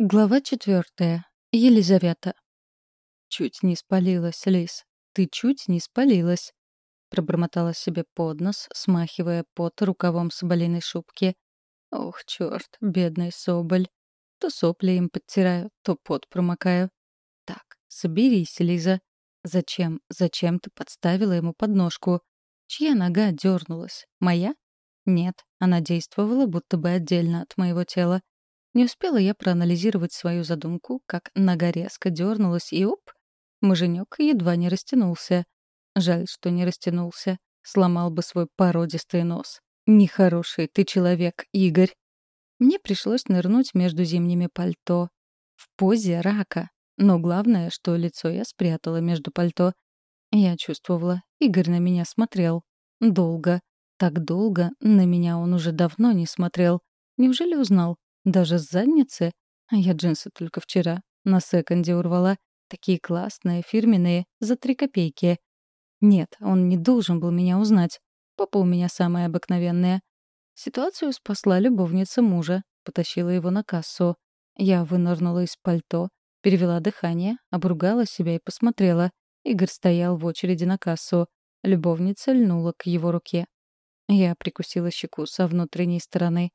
Глава четвертая. Елизавета. «Чуть не спалилась, Лис. Ты чуть не спалилась», — пробормотала себе под нос, смахивая пот рукавом соболиной шубки. «Ох, черт, бедный соболь. То сопли им подтираю, то пот промокаю. Так, соберись, Лиза. Зачем, зачем ты подставила ему подножку? Чья нога дернулась? Моя? Нет, она действовала будто бы отдельно от моего тела. Не успела я проанализировать свою задумку, как нога резко дернулась, и оп! Муженек едва не растянулся. Жаль, что не растянулся. Сломал бы свой породистый нос. Нехороший ты человек, Игорь. Мне пришлось нырнуть между зимними пальто. В позе рака. Но главное, что лицо я спрятала между пальто. Я чувствовала, Игорь на меня смотрел. Долго. Так долго на меня он уже давно не смотрел. Неужели узнал? Даже с задницы? А я джинсы только вчера на секонде урвала. Такие классные, фирменные, за три копейки. Нет, он не должен был меня узнать. Попа у меня самая обыкновенная. Ситуацию спасла любовница мужа, потащила его на кассу. Я вынырнула из пальто, перевела дыхание, обругала себя и посмотрела. Игорь стоял в очереди на кассу. Любовница льнула к его руке. Я прикусила щеку со внутренней стороны.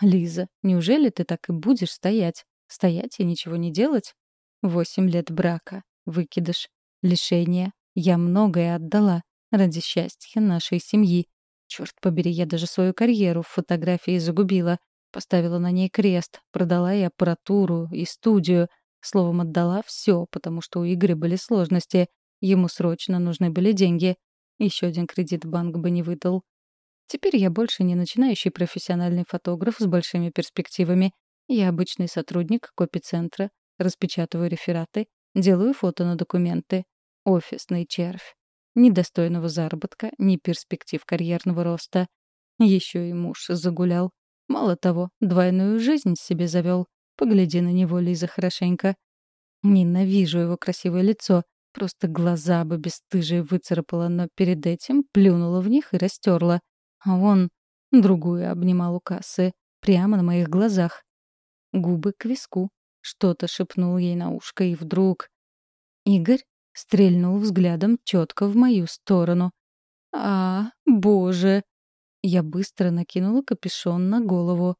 «Лиза, неужели ты так и будешь стоять? Стоять и ничего не делать? Восемь лет брака, выкидыш, лишение. Я многое отдала ради счастья нашей семьи. Черт побери, я даже свою карьеру в фотографии загубила. Поставила на ней крест, продала и аппаратуру, и студию. Словом, отдала все, потому что у Игоря были сложности. Ему срочно нужны были деньги. Еще один кредит банк бы не выдал. Теперь я больше не начинающий профессиональный фотограф с большими перспективами. Я обычный сотрудник копицентра, распечатываю рефераты, делаю фото на документы. Офисный червь. Ни достойного заработка, ни перспектив карьерного роста. Еще и муж загулял. Мало того, двойную жизнь себе завел. Погляди на него, Лиза, хорошенько. Ненавижу его красивое лицо. Просто глаза бы бесстыжие выцарапала, но перед этим плюнула в них и растерла. А он другую обнимал у кассы, прямо на моих глазах. Губы к виску. Что-то шепнул ей на ушко, и вдруг... Игорь стрельнул взглядом четко в мою сторону. «А, боже!» Я быстро накинула капюшон на голову.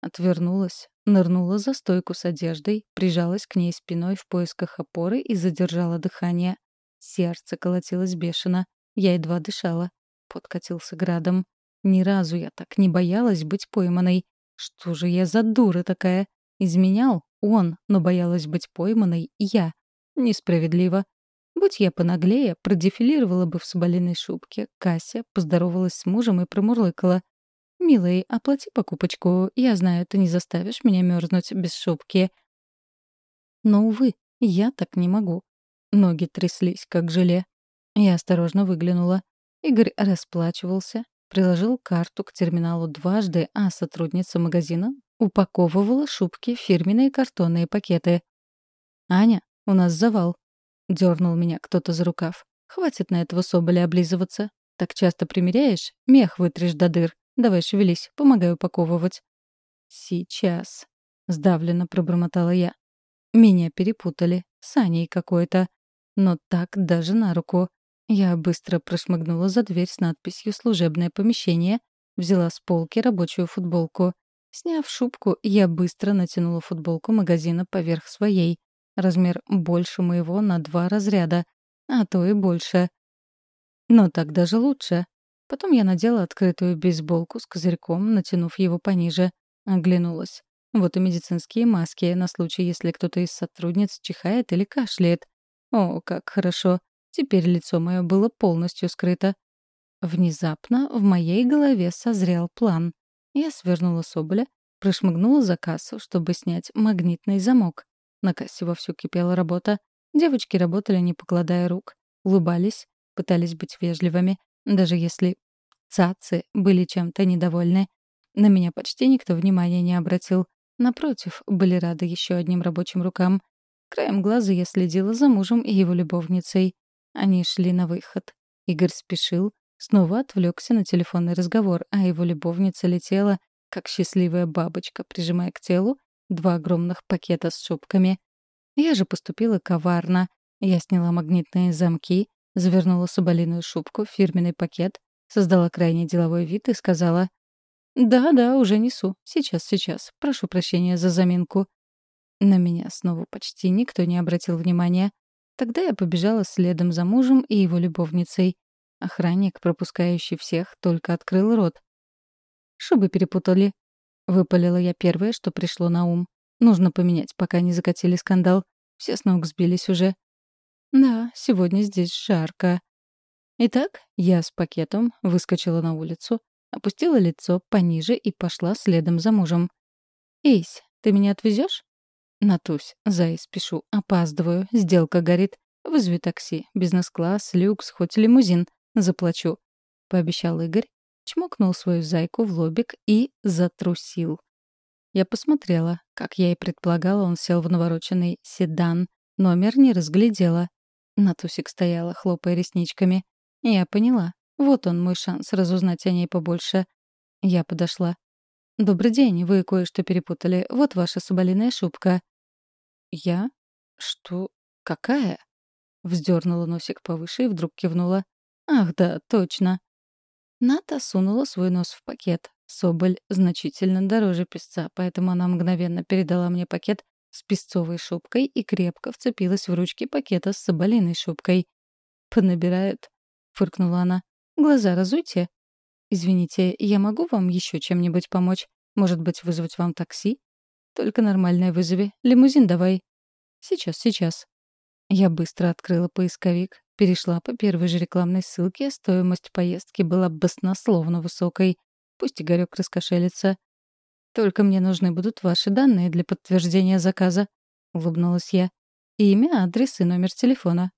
Отвернулась, нырнула за стойку с одеждой, прижалась к ней спиной в поисках опоры и задержала дыхание. Сердце колотилось бешено. Я едва дышала. Подкатился градом. Ни разу я так не боялась быть пойманной. Что же я за дура такая? Изменял он, но боялась быть пойманной я. Несправедливо. Будь я понаглее, продефилировала бы в соболиной шубке. Кася поздоровалась с мужем и промурлыкала. «Милый, оплати покупочку. Я знаю, ты не заставишь меня мерзнуть без шубки». Но, увы, я так не могу. Ноги тряслись, как желе. Я осторожно выглянула. Игорь расплачивался, приложил карту к терминалу дважды, а сотрудница магазина упаковывала шубки в фирменные картонные пакеты. «Аня, у нас завал», — дернул меня кто-то за рукав. «Хватит на этого соболя облизываться. Так часто примеряешь, мех вытрешь до дыр. Давай шевелись, помогай упаковывать». «Сейчас», — сдавленно пробормотала я. Меня перепутали, с Аней какой-то. Но так даже на руку. Я быстро прошмыгнула за дверь с надписью «Служебное помещение», взяла с полки рабочую футболку. Сняв шубку, я быстро натянула футболку магазина поверх своей. Размер больше моего на два разряда, а то и больше. Но так даже лучше. Потом я надела открытую бейсболку с козырьком, натянув его пониже. Оглянулась. Вот и медицинские маски на случай, если кто-то из сотрудниц чихает или кашляет. О, как хорошо. Теперь лицо мое было полностью скрыто. Внезапно в моей голове созрел план. Я свернула соболя, прошмыгнула за кассу, чтобы снять магнитный замок. На кассе вовсю кипела работа. Девочки работали, не покладая рук. Улыбались, пытались быть вежливыми, даже если цацы были чем-то недовольны. На меня почти никто внимания не обратил. Напротив, были рады еще одним рабочим рукам. Краем глаза я следила за мужем и его любовницей. Они шли на выход. Игорь спешил, снова отвлекся на телефонный разговор, а его любовница летела, как счастливая бабочка, прижимая к телу два огромных пакета с шубками. Я же поступила коварно. Я сняла магнитные замки, завернула соболиную шубку в фирменный пакет, создала крайне деловой вид и сказала «Да-да, уже несу. Сейчас, сейчас. Прошу прощения за заминку». На меня снова почти никто не обратил внимания. Тогда я побежала следом за мужем и его любовницей. Охранник, пропускающий всех, только открыл рот. «Шубы перепутали», — выпалила я первое, что пришло на ум. «Нужно поменять, пока не закатили скандал. Все с ног сбились уже». «Да, сегодня здесь жарко». Итак, я с пакетом выскочила на улицу, опустила лицо пониже и пошла следом за мужем. «Эйсь, ты меня отвезешь? «Натусь, зай, спешу, опаздываю, сделка горит. Вызови такси, бизнес-класс, люкс, хоть лимузин. Заплачу», — пообещал Игорь, чмокнул свою зайку в лобик и затрусил. Я посмотрела. Как я и предполагала, он сел в навороченный седан. Номер не разглядела. Натусик стояла, хлопая ресничками. Я поняла. Вот он, мой шанс разузнать о ней побольше. Я подошла. «Добрый день, вы кое-что перепутали. Вот ваша соболиная шубка». «Я? Что? Какая?» Вздернула носик повыше и вдруг кивнула. «Ах, да, точно». Ната сунула свой нос в пакет. Соболь значительно дороже песца, поэтому она мгновенно передала мне пакет с песцовой шубкой и крепко вцепилась в ручки пакета с соболиной шубкой. «Понабирают», — фыркнула она. «Глаза разуйте». «Извините, я могу вам еще чем-нибудь помочь? Может быть, вызвать вам такси?» «Только нормальное вызови. Лимузин давай». «Сейчас, сейчас». Я быстро открыла поисковик, перешла по первой же рекламной ссылке, стоимость поездки была баснословно высокой. Пусть Игорёк раскошелится. «Только мне нужны будут ваши данные для подтверждения заказа», — улыбнулась я. «Имя, адрес и номер телефона.